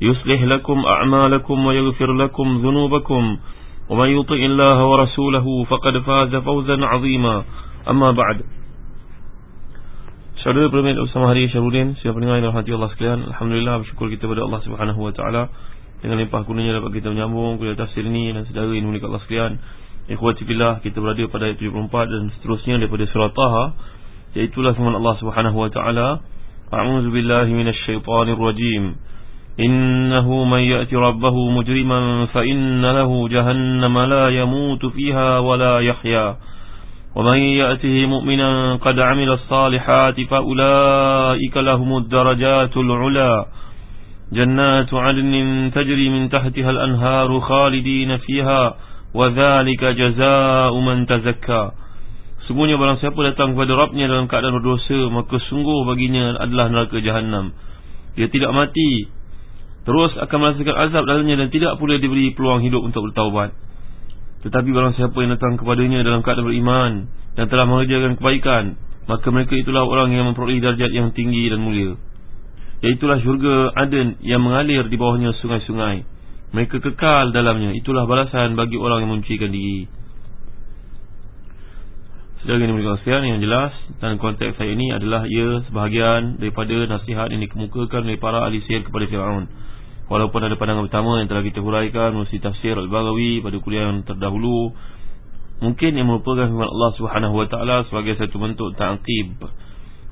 يصلح لكم أعمالكم ويغفر لكم ذنوبكم ومن يطئ الله ورسوله فقد فاز فوزا عظيما أما بعد Saudara Permit Usama Hari Syarudin Siapa pendengar yang rahmati Allah sekalian Alhamdulillah bersyukur kita kepada Allah Subhanahu Wa Taala Dengan limpah kuningnya dapat kita menyambung Kuliah tafsir ini dan saudara yang memiliki Allah sekalian Ikhwati Billah kita berada pada ayat 74 Dan seterusnya daripada surah Taha Iaitulah firman Allah Subhanahu Wa Taala A'udzu billahi minasyaitonir rajim إنه من يأتي ربه مجرما فإن له جهنم لا يموت فيها ولا يحيا ومن يأته مؤمنا قد عمل الصالحات فأولئك لهم الدرجات العلا جنات عدن تجري من تحتها الأنهار خالدين فيها وذلك جزاء من تزكى Sungguhnya barang siapa datang kepada Rabbnya dalam keadaan berdosa Maka sungguh baginya adalah neraka jahannam Dia tidak mati Terus akan merasakan azab dalamnya dan tidak pula diberi peluang hidup untuk bertaubat. Tetapi barang siapa yang datang kepadanya dalam keadaan beriman dan telah mengerjakan kebaikan, maka mereka itulah orang yang memperoleh darjat yang tinggi dan mulia. Iaitulah syurga Aden yang mengalir di bawahnya sungai-sungai. Mereka kekal dalamnya. Itulah balasan bagi orang yang mencikan diri. Sedangkan ini menurut yang jelas dan konteks saya ini adalah ia sebahagian daripada nasihat yang dikemukakan oleh para ahli sihir kepada Fir'aun. Walaupun ada pandangan pertama yang telah kita huraikan Melalui tafsir Al-Baghawi pada kuliah yang terdahulu Mungkin yang merupakan firman Allah SWT Sebagai satu bentuk ta'qib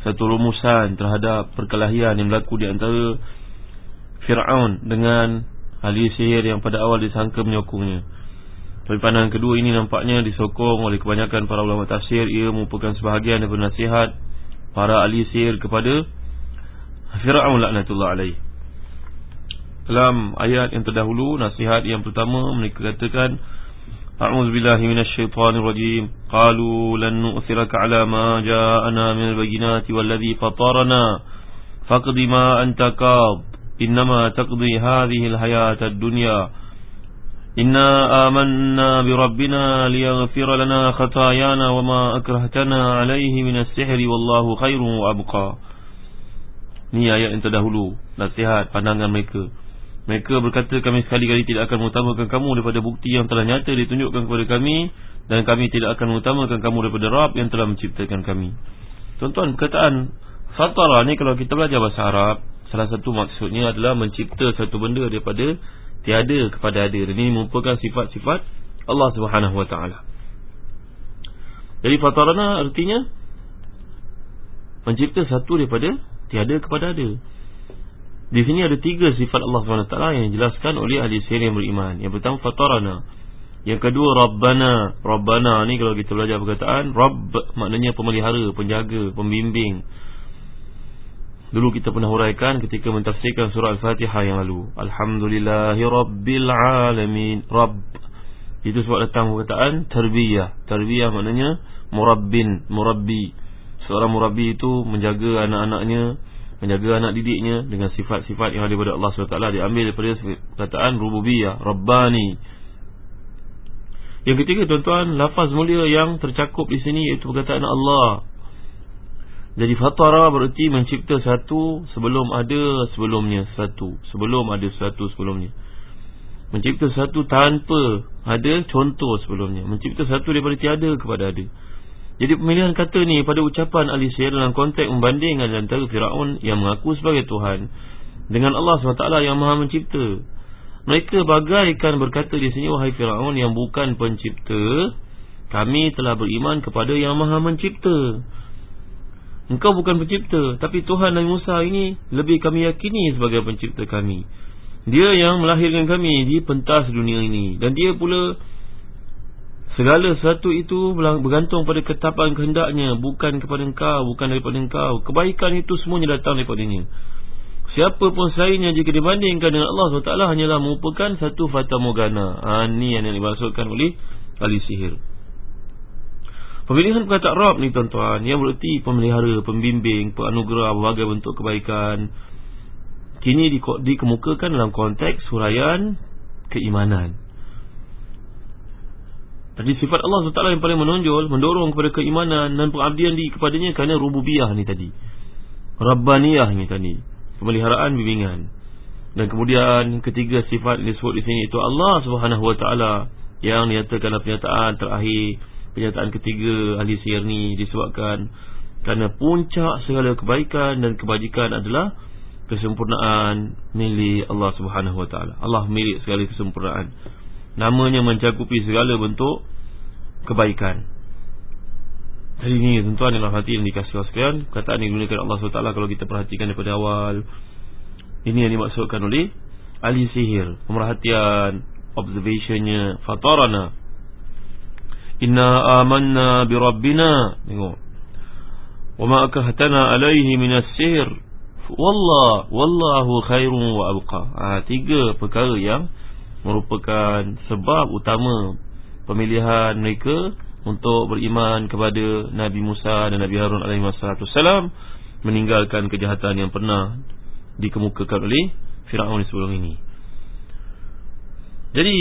Satu rumusan terhadap perkelahian yang berlaku di antara Fir'aun dengan ahli sihir yang pada awal disangka menyokongnya. Tapi pandangan kedua ini nampaknya disokong oleh kebanyakan para ulama tafsir. Ia merupakan sebahagian daripada nasihat Para ahli sihir kepada Fir'aun laknatullah alaih dalam ayat yang terdahulu nasihat yang pertama mereka katakan A'udzu billahi minasyaitonir rajim qalu lan nu'thiraka 'ala ma ja'ana minal bayyinati walladhi fatarana. Faqdi ma anta qad inma taqdi hadhihi alhayata ad-dunya. Inna amanna bi rabbina liyaghfir lana khatayana wama akrahtana 'alayhi minas sihri wallahu khairun wa abqa. Ini ayat yang terdahulu nasihat pandangan mereka mereka berkata kami sekali-kali tidak akan mengutamakan kamu daripada bukti yang telah nyata ditunjukkan kepada kami Dan kami tidak akan mengutamakan kamu daripada Rab yang telah menciptakan kami. Tuan-tuan perkataan Fatara ni kalau kita belajar bahasa Arab Salah satu maksudnya adalah mencipta satu benda daripada tiada kepada ada. Dan ini merupakan sifat-sifat Allah Subhanahu Wa Taala. Jadi fatarana artinya Mencipta satu daripada tiada kepada ada di sini ada tiga sifat Allah SWT yang dijelaskan oleh ahli sihir yang beriman. Yang pertama, Fatarana. Yang kedua, Rabbana. Rabbana ni kalau kita belajar perkataan, Rabb maknanya pemelihara, penjaga, pembimbing. Dulu kita pernah huraikan ketika mentafsirkan surah Al-Fatihah yang lalu. Alhamdulillahi Rabbil Alamin. Rabb. Itu sebab datang perkataan Tarbiyah. Tarbiyah maknanya Murabbin, Murabbi. Seorang Murabbi itu menjaga anak-anaknya menjaga anak didiknya dengan sifat-sifat yang ada daripada Allah SWT. Diambil daripada perkataan rububiyah rabbani. Yang ketiga tuan-tuan lafaz mulia yang tercakup di sini iaitu perkataan Allah. Jadi fatara bererti mencipta satu sebelum ada sebelumnya satu. Sebelum ada satu sebelumnya. Mencipta satu tanpa ada contoh sebelumnya. Mencipta satu daripada tiada kepada ada jadi pemilihan kata ni pada ucapan Ali Syir dalam konteks membandingkan antara Fir'aun yang mengaku sebagai Tuhan dengan Allah SWT yang maha mencipta. Mereka bagaikan berkata di sini, wahai Fir'aun yang bukan pencipta, Kami telah beriman kepada yang maha mencipta. Engkau bukan pencipta Tapi Tuhan Nabi Musa ini Lebih kami yakini sebagai pencipta kami. Dia yang melahirkan kami Di pentas dunia ini. Dan dia pula Segala sesuatu itu bergantung pada ketapan kehendaknya Bukan kepada engkau Bukan daripada engkau. Kebaikan itu semuanya datang daripada ini Siapa pun selainnya jika dibandingkan dengan Allah SWT Hanyalah merupakan satu fata morgana. Ha, Ini yang dimaksudkan oleh ahli sihir. Pemilihan perkataan Rab ni tuan-tuan Yang bererti pemelihara, pembimbing, penanugerah Berbagai bentuk kebaikan. Kini dikemukakan dalam konteks huraian keimanan Tadi sifat Allah SWT yang paling menonjol Mendorong kepada keimanan dan pengabdian di kepadanya Kerana rububiyah ni tadi Rabbaniyah ni tadi pemeliharaan bimbingan. Dan kemudian ketiga sifat yang disebut di sini itu Allah Taala yang nyatakan pernyataan terakhir pernyataan ketiga ahli sihir ni disebabkan kerana puncak segala kebaikan dan kebajikan adalah kesempurnaan milik Allah Taala. Allah milik segala kesempurnaan. Namanya mencakupi segala bentuk kebaikan. Hari ini tuan-tuan yang hati yang dikasih sekalian Kataan ini digunakan Allah SWT Kalau kita perhatikan daripada awal. Ini yang dimaksudkan oleh Ahli sihir Pemerhatian Observationnya Fatarana. Inna amanna birabbina Tengok. Wa ma'akahtana alaihi minas sihir Wallah Wallahu khairun wa abqa. Ha, Tiga perkara yang Merupakan sebab utama Pemilihan mereka untuk beriman kepada Nabi Musa dan Nabi Harun alaihi wassalam meninggalkan kejahatan yang pernah dikemukakan oleh Firaun sebelum ini. Jadi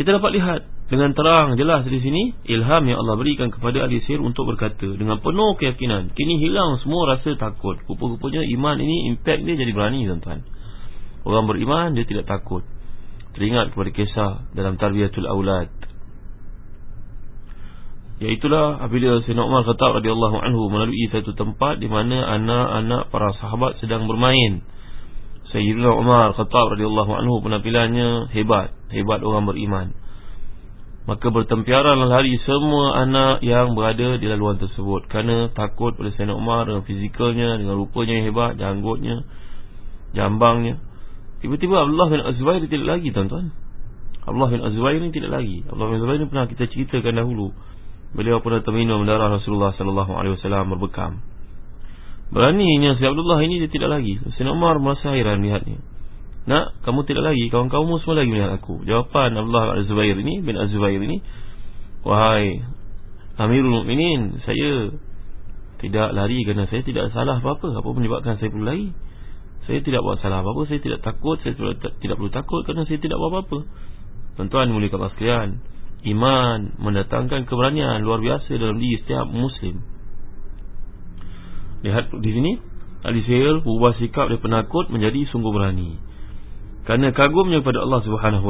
kita dapat lihat dengan terang jelas di sini ilham yang Allah berikan kepada ahli sihir untuk berkata dengan penuh keyakinan kini hilang semua rasa takut. Rupa-rupanya iman ini impact dia jadi berani tuan-tuan. Orang beriman dia tidak takut. Teringat kepada kisah dalam tarbiyatul aulad Iaitulah apabila Sayyidina Umar Khattab radhiyallahu anhu melalui satu tempat di mana anak-anak para sahabat sedang bermain. Sayyidina Umar Khattab radhiyallahu anhu penampilannya hebat, hebat orang beriman. Maka bertempiaranlah lari semua anak yang berada di laluan tersebut kerana takut pada Sayyidina Umar dengan fizikalnya, dengan rupanya yang hebat, janggutnya, jambangnya. Tiba-tiba Abdullah bin Azwair tidak lagi tuan-tuan. Abdullah bin Azwair ini tidak lagi. Abdullah bin Azwair ini pernah kita ceritakan dahulu. Beliau pernah terminum darah Rasulullah sallallahu alaihi wasallam berbekam. Beraninya si Abdullah ini dia tidak lagi. Sayyidina Umar merasa heran melihatnya. Nak, kamu tidak lagi, kawan-kawanmu semua lagi melihat aku. Jawapan Abdullah Az-Zubair ini bin Az-Zubair ini, wahai Amirul Mukminin, saya tidak lari kerana saya tidak salah apa-apa. Apa menyebabkan saya perlu lari? Saya tidak buat salah apa-apa, saya tidak takut, saya tidak perlu takut kerana saya tidak buat apa-apa. Tuan-tuan mulia kawan sekalian, Iman mendatangkan keberanian luar biasa dalam diri setiap muslim. Lihat di sini, sihir berubah sikap dari penakut menjadi sungguh berani. Kerana kagumnya kepada Allah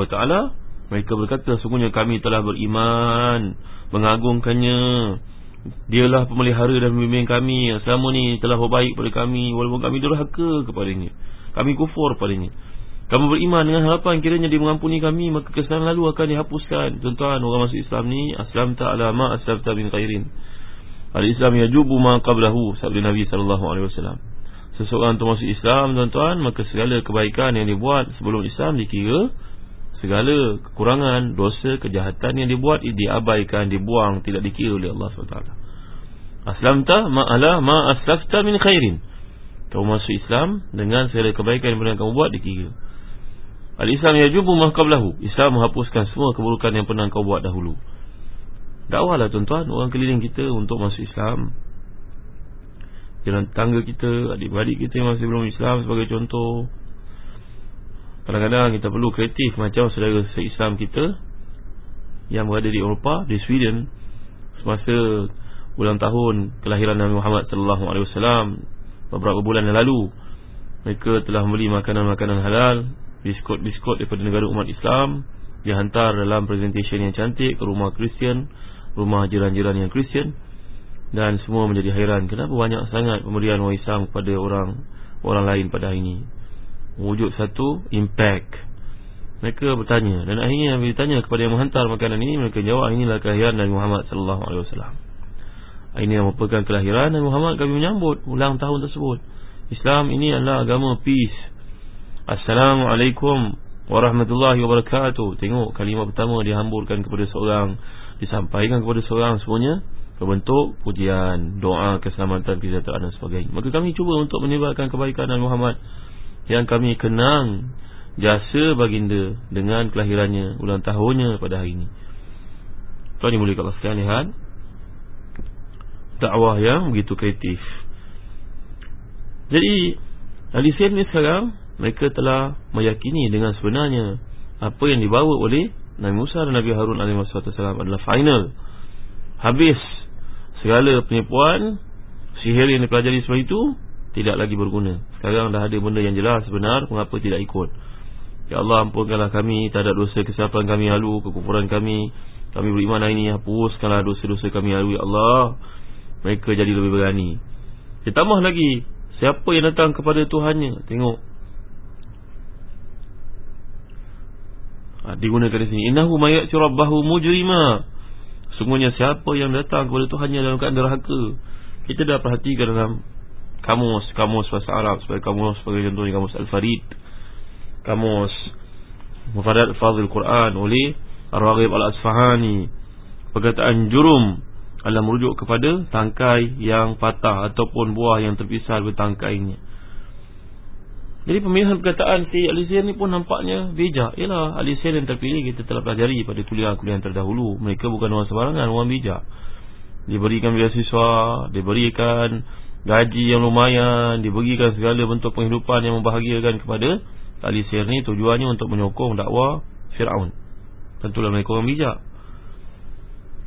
Taala, mereka berkata sungguhnya kami telah beriman, mengagungkannya. Dialah pemelihara dan pembimbing kami yang selama ni telah berbaik pada kami walaupun kami durhaka kepadanya. Kami kufur padanya. Kamu beriman dengan harapan kiranya dia mengampuni kami Maka kesalahan lalu akan dihapuskan Tuan-tuan orang masuk Islam ni Aslam ta'ala ma aslam ta bin khairin Al-Islam yajubu ma qablahu Sabda Nabi SAW Seseorang tu masuk Islam tuan-tuan Maka segala kebaikan yang dibuat sebelum Islam dikira Segala kekurangan, dosa, kejahatan yang dibuat Diabaikan, dibuang, tidak dikira oleh Allah SWT Aslam ta ma'ala ma aslam ta min khairin Kamu masuk Islam dengan segala kebaikan yang pernah kamu buat dikira Al-Islam yajubu ma qablahu. Islam menghapuskan semua keburukan yang pernah kau buat dahulu. Dakwahlah tuan-tuan orang keliling kita untuk masuk Islam. Jalan tangga kita, adik-adik kita yang masih belum Islam sebagai contoh. Kadang-kadang kita perlu kreatif macam saudara se-Islam kita yang berada di Eropah, di Sweden semasa ulang tahun kelahiran Nabi Muhammad sallallahu alaihi wasallam beberapa bulan yang lalu. Mereka telah membeli makanan-makanan halal biskut-biskut daripada negara umat Islam dihantar dalam presentation yang cantik ke rumah Kristian, rumah jiran-jiran yang Kristian dan semua menjadi hairan kenapa banyak sangat pemberian orang Islam kepada orang orang lain pada hari ini. Wujud satu impact. Mereka bertanya. Dan akhirnya bila ditanya kepada yang menghantar makanan ini Mereka jawab inilah kelahiran Nabi Muhammad Sallallahu Alaihi Wasallam. Ini merupakan kelahiran Nabi Muhammad. Kami menyambut ulang tahun tersebut. Islam ini adalah agama peace. Assalamualaikum Warahmatullahi Wabarakatuh. Tengok kalimah pertama dihamburkan kepada seorang Disampaikan kepada seorang semuanya Berbentuk pujian Doa keselamatan kesejahteraan dan sebagainya. Maka kami cuba untuk menyebarkan kebaikan Nabi Muhammad Yang kami kenang jasa baginda dengan kelahirannya ulang tahunnya pada hari ini. Tuan yang kalau sekalian lihat dakwah yang begitu kreatif. Jadi ahli sihir ni sekarang mereka telah meyakini dengan sebenarnya apa yang dibawa oleh Nabi Musa dan Nabi Harun alaihi wasallam adalah final. Habis segala penipuan sihir yang dipelajari sebelum itu tidak lagi berguna. Sekarang dah ada benda yang jelas benar mengapa tidak ikut. Ya Allah ampunkanlah kami tak ada dosa kesilapan kami lalu Kekufuran kami. Kami beriman hari ini Hapuskanlah dosa-dosa kami lalu Ya Allah. Mereka jadi lebih berani. Ditambah lagi Siapa yang datang kepada Tuhannya? Tengok. Ha, Digunakan di sini. Innahu mayat rabbahu mujrima. Sungguhnya siapa yang datang kepada Tuhannya Dalam keadaan derhaka Kita dah perhatikan dalam Kamus Kamus bahasa Arab Sebagai kamus Sebagai contohnya kamus Al-Farid kamus Mufadat Fadil Quran oleh Ar-Raghib Al-Asfahani Perkataan jurum adalah merujuk kepada tangkai yang patah ataupun buah yang terpisah dari tangkainya. Jadi pemilihan perkataan si Alisir ni pun nampaknya bijak. Ialah Alisir yang terpilih kita telah pelajari pada kuliah-kuliah yang terdahulu. Mereka bukan orang sembarangan, orang bijak. Diberikan beasiswa, diberikan gaji yang lumayan, diberikan segala bentuk penghidupan yang membahagiakan kepada Tali sihir ni tujuannya untuk menyokong dakwah Fir'aun. Tentulah mereka orang bijak.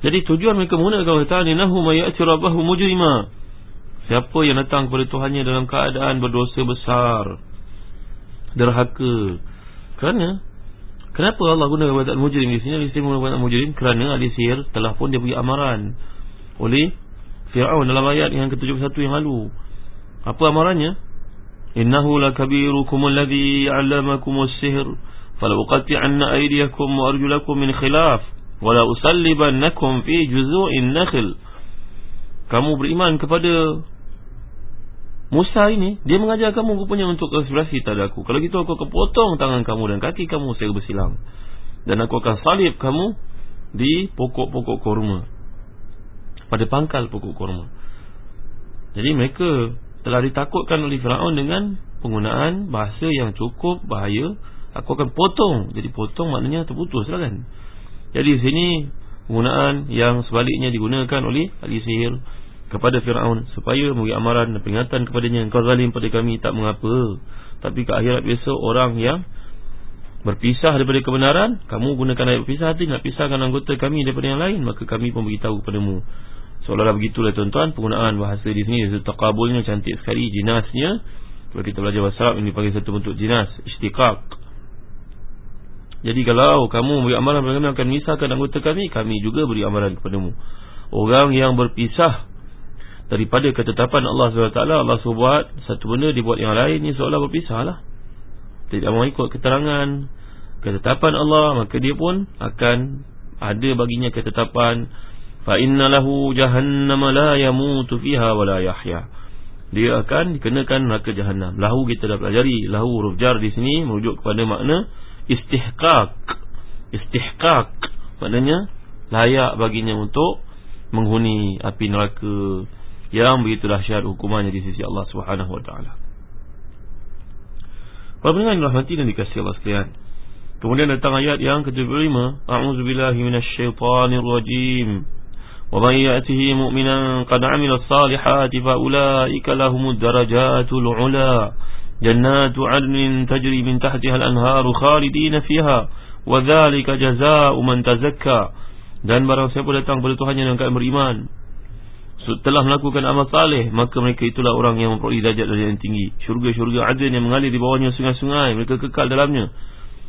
Jadi tujuan mereka menggunakan kata Nahu mayati rabbahu mujrima. Siapa yang datang kepada Tuhannya dalam keadaan berdosa besar Derhaka. Kerana Kenapa Allah guna kata mujrim di sini? Alisir menggunakan kata mujrim kerana alisir telah pun dia beri amaran oleh Fir'aun dalam ayat yang ke-71 yang lalu. Apa amarannya? Innahu lakabirukum alladhi 'allamakum as-sihr falauqati'anna aydiyakum wa arjulakum min khilaf wa la usallibannakum fi juzu'in nakhl. Kamu beriman kepada Musa ini dia mengajar kamu rupanya untuk konspirasi terhadap aku. Kalau gitu aku akan potong tangan kamu dan kaki kamu secara bersilang. Dan aku akan salib kamu di pokok-pokok kurma pada pangkal pokok kurma. Jadi mereka telah ditakutkan oleh Firaun dengan penggunaan bahasa yang cukup bahaya. Aku akan potong. Jadi potong maknanya terputus lah kan. Jadi di sini penggunaan yang sebaliknya digunakan oleh ahli sihir kepada Firaun supaya memberi amaran dan peringatan kepadanya. Engkau zalim pada kami tak mengapa. Tapi ke akhirat besok orang yang berpisah daripada kebenaran kamu gunakan ayat berpisah hati nak pisahkan anggota kami daripada yang lain maka kami pun beritahu kepadamu Seolah-olah begitulah tuan-tuan penggunaan bahasa di sini itu taqabulnya cantik sekali jinasnya. Kalau kita belajar bahasa Arab ini panggil satu bentuk jinas, istiqaq. Jadi kalau kamu beri amalan kepada kami akan misahkan anggota kami, kami juga beri amalan kepadamu. Orang yang berpisah daripada ketetapan Allah SWT Allah SWT satu benda dibuat yang lain ini seolah berpisah lah tidak mau ikut keterangan ketetapan Allah maka dia pun akan ada baginya ketetapan. Fa inna lahu jahannama la yamutu fiha wa la yahya. Dia akan dikenakan neraka jahanam lahu kita dah pelajari. Lahu huruf jar di sini merujuk kepada makna istihqaq. Istihqaq maknanya layak baginya untuk menghuni api neraka yang begitu dahsyat hukumannya di sisi Allah Subhanahu wa taala Para pendengar yang rahmati dan dikasih Allah sekalian Kemudian datang ayat yang ke-25 A'udzubillahi minasyaitanirrajim. Wa man ya'tihi mu'minan qad 'amila salihati fa ulaika lahumud darajatul 'ula. Jannatu 'adnin tajri min tahtiha al-anharu khalidina fiha wa dhalika jazaa'u man tazakka. Dan barang siapa datang kepada Tuhannya dengan keimanan setelah melakukan amal saleh maka mereka itulah orang yang memperoleh darjat yang tinggi. Syurga-syurga adil yang mengalir di bawahnya sungai-sungai mereka kekal dalamnya.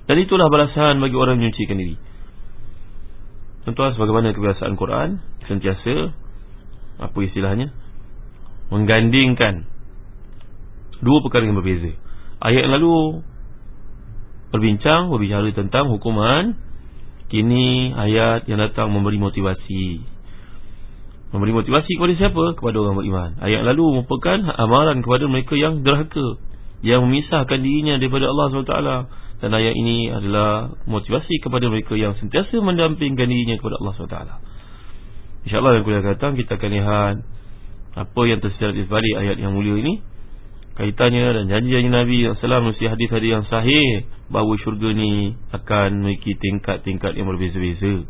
Dan itulah balasan bagi orang yang menyucikan diri. Tuan-tuan sebagaimana kebiasaan Quran Sentiasa Apa istilahnya Menggandingkan Dua perkara yang berbeza. Ayat lalu berbincang berbicara tentang hukuman. Kini ayat yang datang memberi motivasi memberi motivasi kepada siapa? Kepada orang beriman. Ayat lalu merupakan amalan kepada mereka yang derhaka yang memisahkan dirinya daripada Allah SWT dan ayat ini adalah motivasi kepada mereka yang sentiasa mendampingkan dirinya kepada Allah SWT InsyaAllah yang kuliah datang kita akan lihat apa yang tersirat di sebalik ayat yang mulia ini. Kaitannya dan janji-janji Nabi SAW mesti hadis-hadis yang sahih. Bahawa syurga ni akan memiliki tingkat-tingkat yang berbeza-beza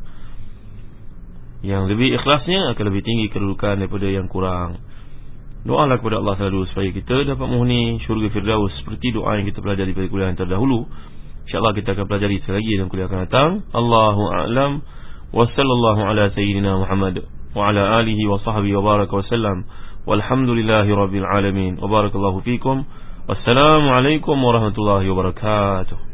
yang lebih ikhlasnya akan lebih tinggi kedudukan daripada yang kurang. Doalah kepada Allah selalu supaya kita dapat menghuni syurga Firdaus Seperti doa yang kita pelajari pada kuliah yang terdahulu. InsyaAllah kita akan pelajari sekali lagi dalam kuliah akan datang. Allahu a'lam. Wa sallallahu ala sayyidina Muhammad Wa ala alihi wa sahbihi wa baraka wa sallam. Walhamdulillahi rabbil alamin. Wa barakallahu fikum. Wassalamualaikum warahmatullahi wabarakatuh.